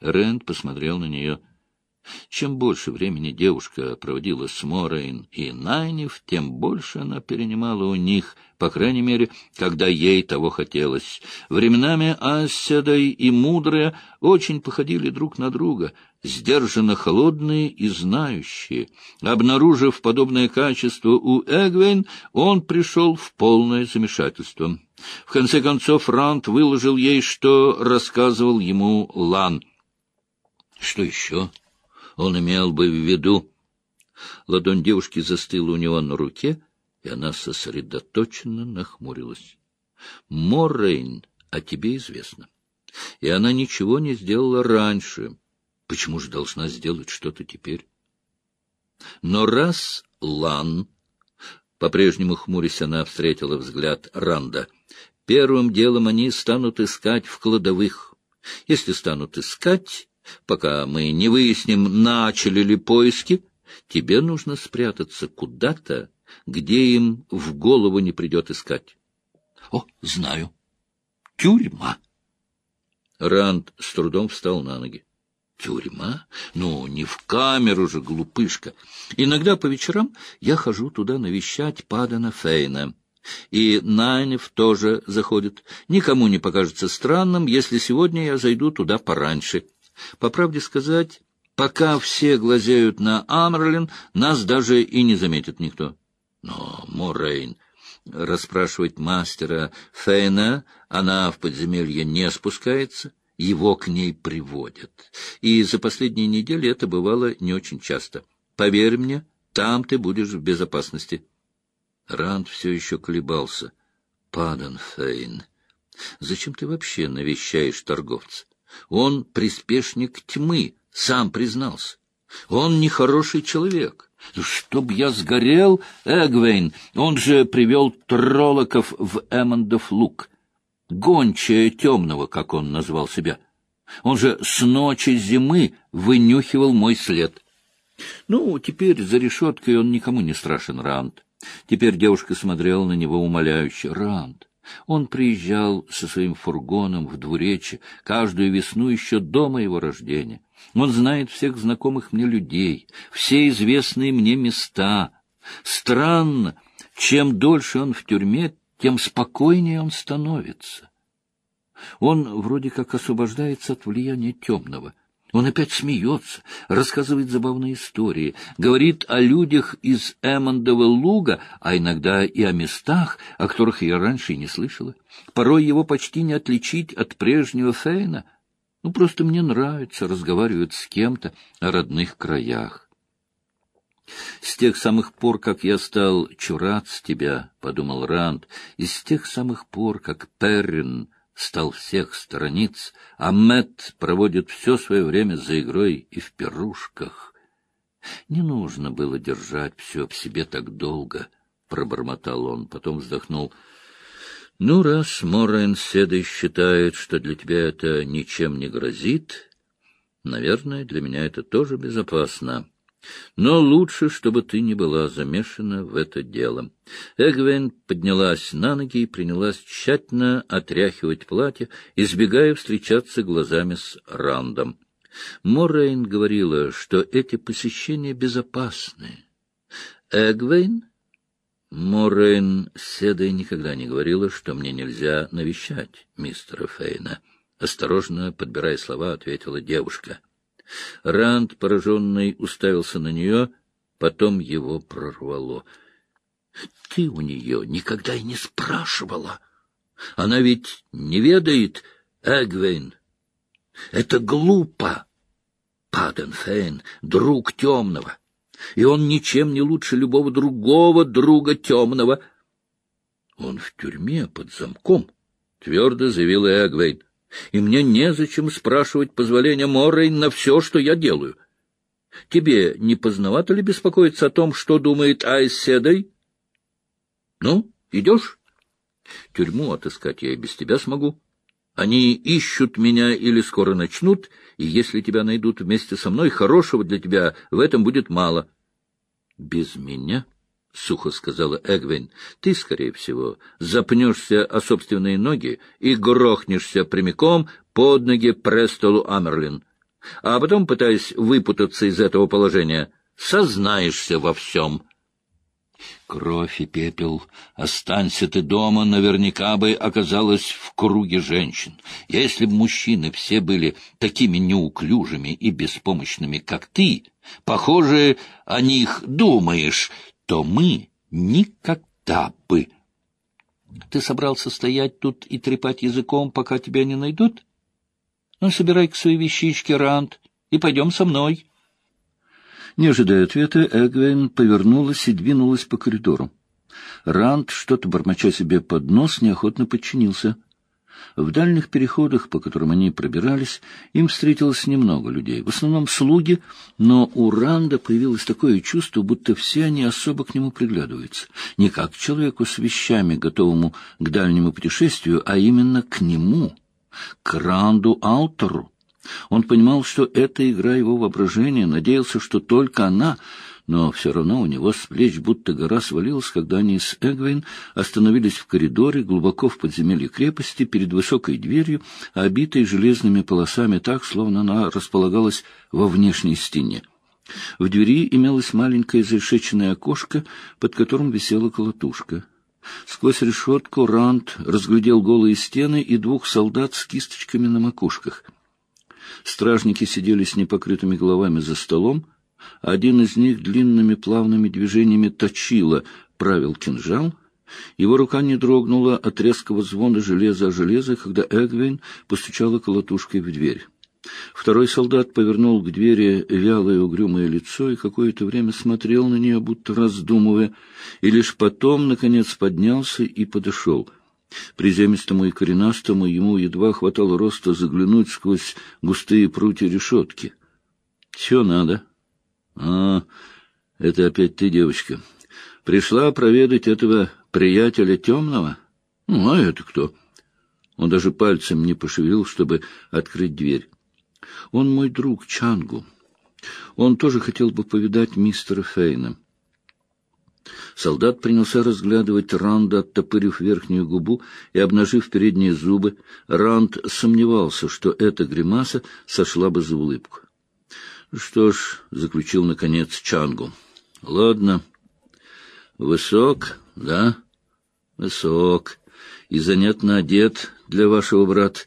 Рэнд посмотрел на нее. Чем больше времени девушка проводила с Морейн и Найнев, тем больше она перенимала у них, по крайней мере, когда ей того хотелось. Временами Аседой и Мудрая очень походили друг на друга, сдержанно холодные и знающие. Обнаружив подобное качество у Эгвейн, он пришел в полное замешательство. В конце концов Рант выложил ей, что рассказывал ему Лан. Что еще? Он имел бы в виду. Ладонь девушки застыла у него на руке, и она сосредоточенно нахмурилась. Моррейн о тебе известно. И она ничего не сделала раньше. Почему же должна сделать что-то теперь? Но раз Лан, по-прежнему хмурясь, она встретила взгляд Ранда, первым делом они станут искать в кладовых. Если станут искать, Пока мы не выясним, начали ли поиски, тебе нужно спрятаться куда-то, где им в голову не придет искать. — О, знаю. Тюрьма. Ранд с трудом встал на ноги. Тюрьма? Ну, не в камеру же, глупышка. Иногда по вечерам я хожу туда навещать Падана Фейна. И Найнев тоже заходит. Никому не покажется странным, если сегодня я зайду туда пораньше. По правде сказать, пока все глазеют на Амерлин, нас даже и не заметит никто. Но Моррейн... Расспрашивать мастера Фейна она в подземелье не спускается, его к ней приводят. И за последние недели это бывало не очень часто. Поверь мне, там ты будешь в безопасности. Ранд все еще колебался. Падан Фейн, зачем ты вообще навещаешь торговца? Он приспешник тьмы, сам признался. Он нехороший человек. Чтоб я сгорел, Эгвейн, он же привел троллоков в Эммондов луг. Гончая темного, как он назвал себя. Он же с ночи зимы вынюхивал мой след. Ну, теперь за решеткой он никому не страшен, Ранд. Теперь девушка смотрела на него умоляюще. Ранд, он приезжал со своим фургоном в двуречье каждую весну еще до моего рождения. Он знает всех знакомых мне людей, все известные мне места. Странно, чем дольше он в тюрьме, тем спокойнее он становится. Он вроде как освобождается от влияния темного — он опять смеется, рассказывает забавные истории, говорит о людях из Эммондова луга, а иногда и о местах, о которых я раньше и не слышала. Порой его почти не отличить от прежнего Фейна. Ну, просто мне нравится разговаривать с кем-то о родных краях. «С тех самых пор, как я стал чураться тебя, — подумал Ранд, — и с тех самых пор, как Перрин стал всех страниц, а Мэтт проводит все свое время за игрой и в пирушках. Не нужно было держать все в себе так долго, — пробормотал он, потом вздохнул. — Ну, раз Моррен Седой считает, что для тебя это ничем не грозит, наверное, для меня это тоже безопасно. Но лучше, чтобы ты не была замешана в это дело. Эгвен поднялась на ноги и принялась тщательно отряхивать платье, избегая встречаться глазами с Рандом. Моррейн говорила, что эти посещения безопасны. Эгвейн? Моррейн Седой никогда не говорила, что мне нельзя навещать мистера Фейна. Осторожно, подбирая слова, ответила девушка. Ранд, пораженный, уставился на нее, потом его прорвало. — Ты у нее никогда и не спрашивала. Она ведь не ведает, Эгвейн. Это глупо. Паденфейн — друг темного, и он ничем не лучше любого другого друга темного. Он в тюрьме под замком, — твердо заявила Эгвейн и мне незачем спрашивать позволения Моррей на все, что я делаю. Тебе не поздновато ли беспокоиться о том, что думает Айседой? Ну, идешь? Тюрьму отыскать я и без тебя смогу. Они ищут меня или скоро начнут, и если тебя найдут вместе со мной, хорошего для тебя в этом будет мало. Без меня? — сухо сказала Эгвин, — ты, скорее всего, запнешься о собственные ноги и грохнешься прямиком под ноги престолу Амерлин. а потом, пытаясь выпутаться из этого положения, сознаешься во всем. Кровь и пепел, останься ты дома, наверняка бы оказалась в круге женщин. Если бы мужчины все были такими неуклюжими и беспомощными, как ты, похоже, о них думаешь, то мы никогда бы... Ты собрался стоять тут и трепать языком, пока тебя не найдут? Ну, собирай к свои вещички, Рант, и пойдем со мной. Не ожидая ответа, Эгвин повернулась и двинулась по коридору. Ранд, что-то бормоча себе под нос, неохотно подчинился. В дальних переходах, по которым они пробирались, им встретилось немного людей, в основном слуги, но у Ранда появилось такое чувство, будто все они особо к нему приглядываются. Не как к человеку с вещами, готовому к дальнему путешествию, а именно к нему, к Ранду Алтеру. Он понимал, что это игра его воображения, надеялся, что только она, но все равно у него с плеч будто гора свалилась, когда они с Эгвейн остановились в коридоре, глубоко в подземелье крепости, перед высокой дверью, обитой железными полосами так, словно она располагалась во внешней стене. В двери имелось маленькое зарешеченное окошко, под которым висела колотушка. Сквозь решетку Рант разглядел голые стены и двух солдат с кисточками на макушках — Стражники сидели с непокрытыми головами за столом. Один из них длинными плавными движениями точило, правил кинжал. Его рука не дрогнула от резкого звона железа о железо, когда Эгвин постучала колотушкой в дверь. Второй солдат повернул к двери вялое угрюмое лицо и какое-то время смотрел на нее, будто раздумывая, и лишь потом, наконец, поднялся и подошел — Приземистому и коренастому ему едва хватало роста заглянуть сквозь густые прутья решетки. — Все надо. — А, это опять ты, девочка. Пришла проведать этого приятеля темного? Ну, а это кто? Он даже пальцем не пошевелил, чтобы открыть дверь. Он мой друг Чангу. Он тоже хотел бы повидать мистера Фейна. Солдат принялся разглядывать Ранда, оттопырив верхнюю губу и обнажив передние зубы. Ранд сомневался, что эта гримаса сошла бы за улыбку. — Что ж, — заключил, наконец, Чангу, — ладно. Высок, да? Высок. И занятно одет для вашего брата.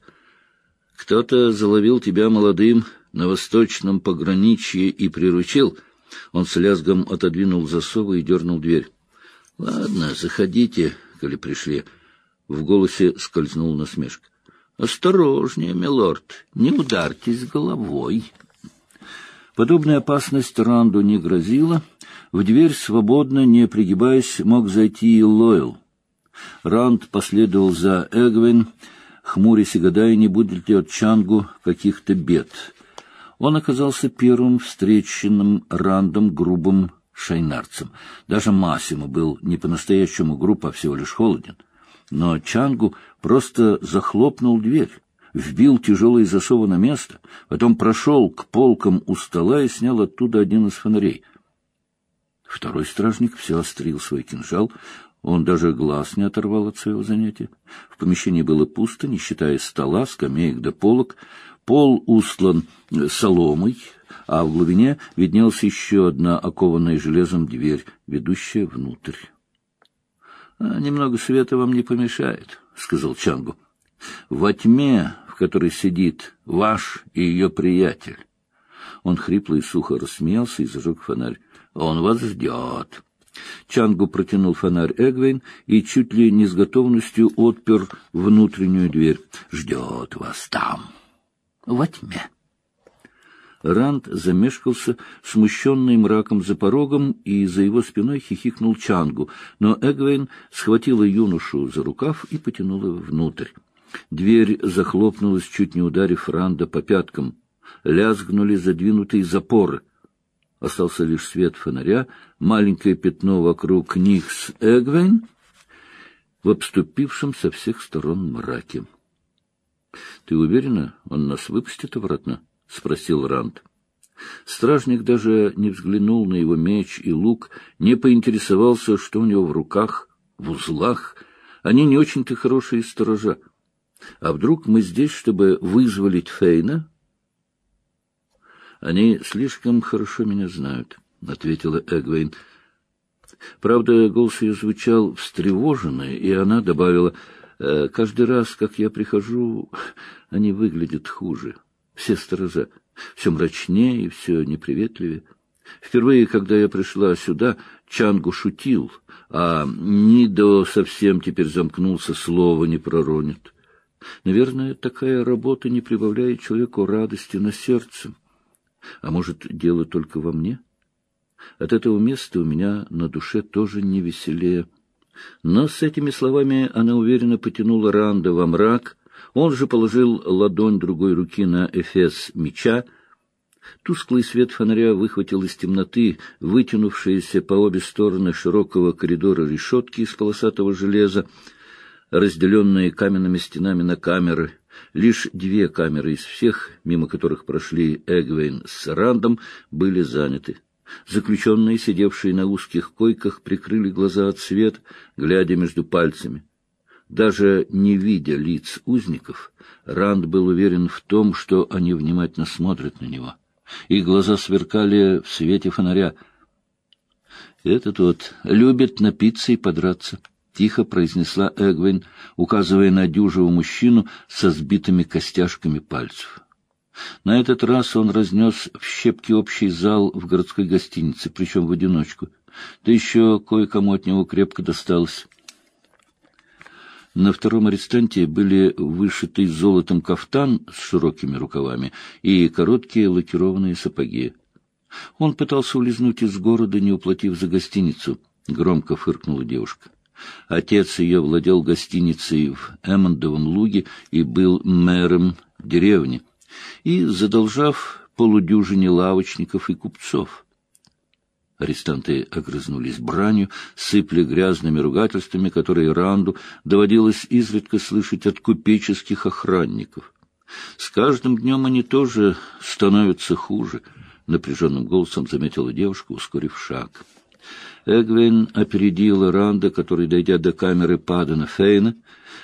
Кто-то заловил тебя молодым на восточном пограничье и приручил — он с лязгом отодвинул засовы и дернул дверь. — Ладно, заходите, коли пришли. В голосе скользнул насмешка. — Осторожнее, милорд, не ударьтесь головой. Подобная опасность Ранду не грозила. В дверь, свободно, не пригибаясь, мог зайти и Лойл. Ранд последовал за Эгвин, хмурясь и гадая, не будет ли от Чангу каких-то бед. Он оказался первым встреченным Рандом грубым шайнарцем. Даже Массимо был не по-настоящему груб, а всего лишь холоден. Но Чангу просто захлопнул дверь, вбил тяжелые засовы на место, потом прошел к полкам у стола и снял оттуда один из фонарей. Второй стражник все острил свой кинжал, он даже глаз не оторвал от своего занятия. В помещении было пусто, не считая стола, скамеек да полок. Пол устлан соломой, а в глубине виднелась еще одна окованная железом дверь, ведущая внутрь. «А, — Немного света вам не помешает, — сказал Чангу. — Во тьме, которой сидит ваш и ее приятель. Он хрипло и сухо рассмеялся и зажег фонарь. — Он вас ждет. Чангу протянул фонарь Эгвейн и чуть ли не с готовностью отпер внутреннюю дверь. — Ждет вас там. — во тьме. Ранд замешкался, смущенный мраком за порогом, и за его спиной хихикнул Чангу, но Эгвейн схватила юношу за рукав и потянула внутрь. Дверь захлопнулась, чуть не ударив Ранда по пяткам. Лязгнули задвинутые запоры. Остался лишь свет фонаря, маленькое пятно вокруг них с Эгвейн в обступившем со всех сторон мраке. — Ты уверена, он нас выпустит обратно? — спросил Ранд. Стражник даже не взглянул на его меч и лук, не поинтересовался, что у него в руках, в узлах. Они не очень-то хорошие сторожа. А вдруг мы здесь, чтобы вызволить Фейна? Они слишком хорошо меня знают, — ответила Эгвейн. Правда, голос ее звучал встревоженно, и она добавила, «Э, «Каждый раз, как я прихожу, они выглядят хуже. Все сторожа, все мрачнее и все неприветливее. Впервые, когда я пришла сюда, Чангу шутил, а Нидо совсем теперь замкнулся, слова не проронит. Наверное, такая работа не прибавляет человеку радости на сердце. А может, дело только во мне?» От этого места у меня на душе тоже не веселее. Но с этими словами она уверенно потянула Ранда во мрак. Он же положил ладонь другой руки на эфес меча. Тусклый свет фонаря выхватил из темноты вытянувшиеся по обе стороны широкого коридора решетки из полосатого железа, разделенные каменными стенами на камеры. Лишь две камеры из всех, мимо которых прошли Эгвейн с Рандом, были заняты. Заключенные, сидевшие на узких койках, прикрыли глаза от света, глядя между пальцами. Даже не видя лиц узников, Ранд был уверен в том, что они внимательно смотрят на него. Их глаза сверкали в свете фонаря. «Этот вот любит напиться и подраться», — тихо произнесла Эгвин, указывая на дюжего мужчину со сбитыми костяшками пальцев. На этот раз он разнес в щепки общий зал в городской гостинице, причем в одиночку. Да еще кое-кому от него крепко досталось. На втором арестанте были вышитый золотом кафтан с широкими рукавами и короткие лакированные сапоги. Он пытался улизнуть из города, не уплатив за гостиницу. Громко фыркнула девушка. Отец ее владел гостиницей в Эммондовом луге и был мэром деревни и задолжав полудюжине лавочников и купцов. Арестанты огрызнулись бранью, сыпли грязными ругательствами, которые Ранду доводилось изредка слышать от купеческих охранников. С каждым днем они тоже становятся хуже, — напряженным голосом заметила девушка, ускорив шаг. Эгвин опередила Ранда, который, дойдя до камеры Падена Фейна,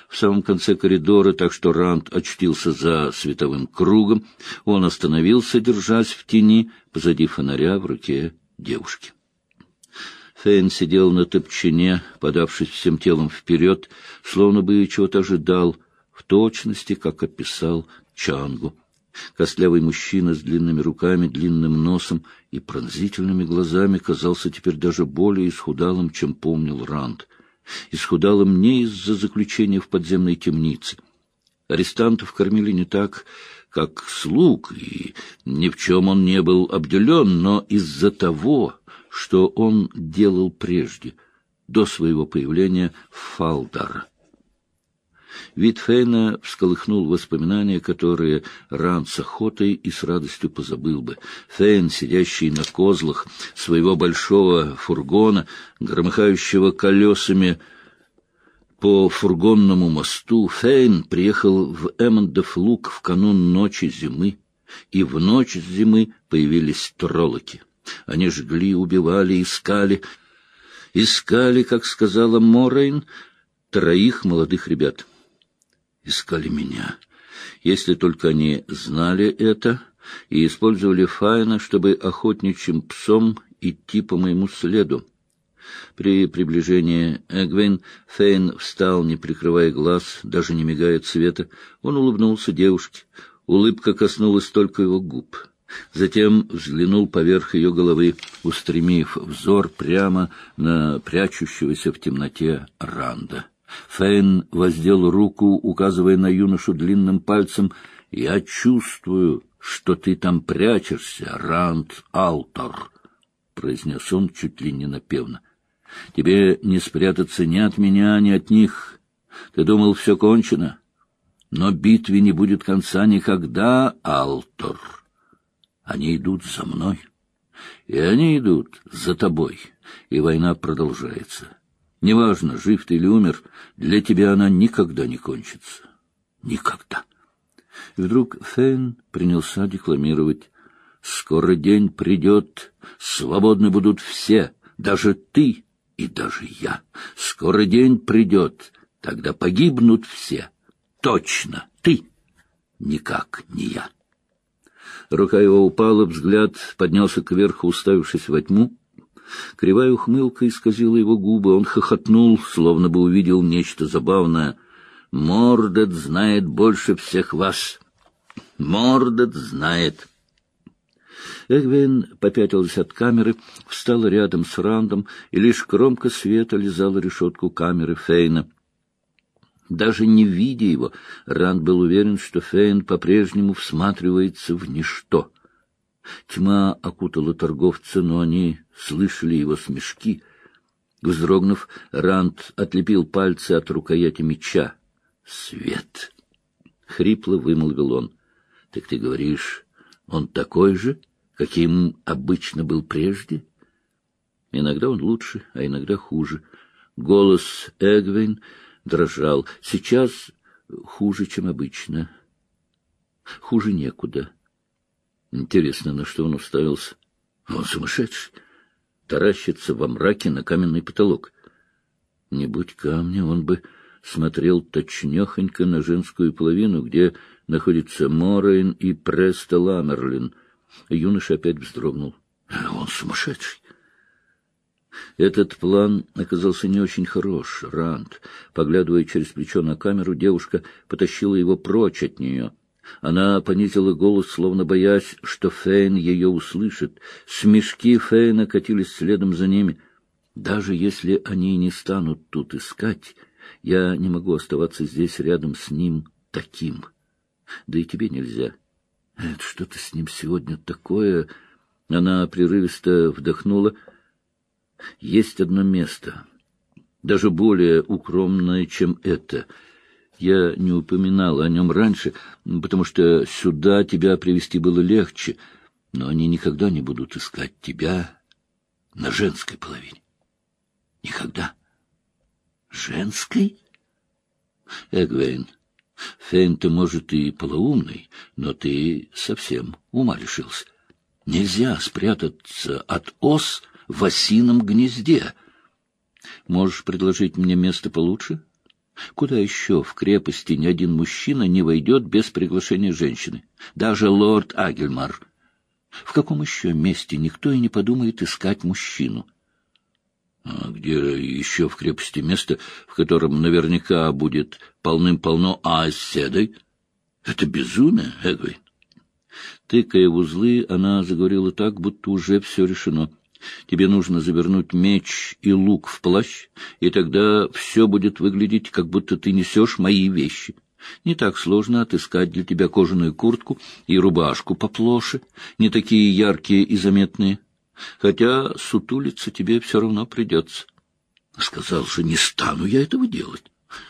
в самом конце коридора, так что Ранд очутился за световым кругом. Он остановился, держась в тени, позади фонаря в руке девушки. Фейн сидел на топчине, подавшись всем телом вперед, словно бы чего-то ожидал, в точности, как описал Чангу. Костлявый мужчина с длинными руками, длинным носом и пронзительными глазами казался теперь даже более исхудалым, чем помнил Ранд. Исхудалым не из-за заключения в подземной темнице. Арестантов кормили не так, как слуг, и ни в чем он не был обделен, но из-за того, что он делал прежде, до своего появления в Фалдар. Вид Фейна всколыхнул воспоминания, которые Ран с охотой и с радостью позабыл бы. Фейн, сидящий на козлах своего большого фургона, громыхающего колесами по фургонному мосту, Фейн приехал в Эммондов луг в канун ночи зимы, и в ночь зимы появились троллоки. Они жгли, убивали, искали, искали, как сказала Морейн, троих молодых ребят — искали меня. Если только они знали это и использовали Файна, чтобы охотничьим псом идти по моему следу. При приближении Эгвин Фейн встал, не прикрывая глаз, даже не мигая цвета. Он улыбнулся девушке. Улыбка коснулась только его губ. Затем взглянул поверх ее головы, устремив взор прямо на прячущегося в темноте Ранда. Фейн воздел руку, указывая на юношу длинным пальцем. — Я чувствую, что ты там прячешься, Ранд Алтор, — произнес он чуть ли не напевно. — Тебе не спрятаться ни от меня, ни от них. Ты думал, все кончено? Но битве не будет конца никогда, Алтор. Они идут за мной, и они идут за тобой, и война продолжается. Неважно, жив ты или умер, для тебя она никогда не кончится. Никогда. И вдруг Фейн принялся декламировать. «Скоро день придет, свободны будут все, даже ты и даже я. Скоро день придет, тогда погибнут все. Точно ты, никак не я». Рука его упала, взгляд поднялся кверху, уставившись во тьму. Кривая ухмылка исказила его губы, он хохотнул, словно бы увидел нечто забавное. «Мордет знает больше всех вас! Мордет знает!» Эгвин попятилась от камеры, встала рядом с Рандом, и лишь кромка света лизала решетку камеры Фейна. Даже не видя его, Ранд был уверен, что Фейн по-прежнему всматривается в ничто. Тьма окутала торговца, но они слышали его смешки. Вздрогнув, Ранд отлепил пальцы от рукояти меча. «Свет!» — хрипло вымолвил он. «Так ты говоришь, он такой же, каким обычно был прежде?» Иногда он лучше, а иногда хуже. Голос Эгвин дрожал. Сейчас хуже, чем обычно. Хуже некуда. Интересно, на что он уставился. Он сумасшедший. Таращится во мраке на каменный потолок. Не будь камня, он бы смотрел точнёхонько на женскую половину, где находится Морейн и Преста Ламерлин. Юноша опять вздрогнул. Он сумасшедший. Этот план оказался не очень хорош. Ранд, поглядывая через плечо на камеру, девушка потащила его прочь от нее. Она понизила голос, словно боясь, что Фейн ее услышит. Смешки Фейна катились следом за ними. Даже если они не станут тут искать, я не могу оставаться здесь рядом с ним таким. Да и тебе нельзя. Это что-то с ним сегодня такое... Она прерывисто вдохнула — есть одно место, даже более укромное, чем это. Я не упоминал о нем раньше, потому что сюда тебя привести было легче, но они никогда не будут искать тебя на женской половине. Никогда. Женской? Эгвейн, Фейн, ты, может, и полоумный, но ты совсем ума лишился. Нельзя спрятаться от ос в осином гнезде. Можешь предложить мне место получше? Куда еще в крепости ни один мужчина не войдет без приглашения женщины? Даже лорд Агельмар. В каком еще месте никто и не подумает искать мужчину? А где еще в крепости место, в котором наверняка будет полным-полно ааседой? Это безумие, Эгвин. Тыкая в узлы, она заговорила так, будто уже все решено. Тебе нужно завернуть меч и лук в плащ, и тогда все будет выглядеть, как будто ты несешь мои вещи. Не так сложно отыскать для тебя кожаную куртку и рубашку поплоше, не такие яркие и заметные. Хотя сутулиться тебе все равно придется. Сказал же, не стану я этого делать.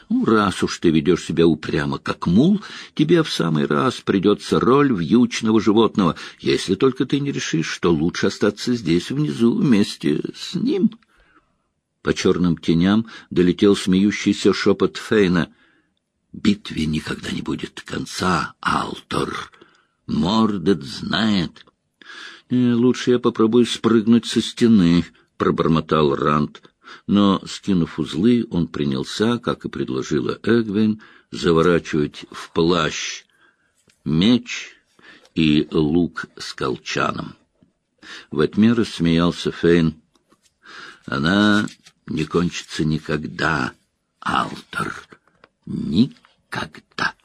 Ну, раз уж ты ведешь себя упрямо, как мул, тебе в самый раз придется роль вьючного животного, если только ты не решишь, что лучше остаться здесь внизу вместе с ним. По черным теням долетел смеющийся шепот Фейна. «Битве никогда не будет конца, Алтор. Мордет знает». «Э, «Лучше я попробую спрыгнуть со стены», — пробормотал Рант. Но, скинув узлы, он принялся, как и предложила Эгвин, заворачивать в плащ меч и лук с колчаном. Во тьме рассмеялся Фейн. Она не кончится никогда, Алтер, никогда.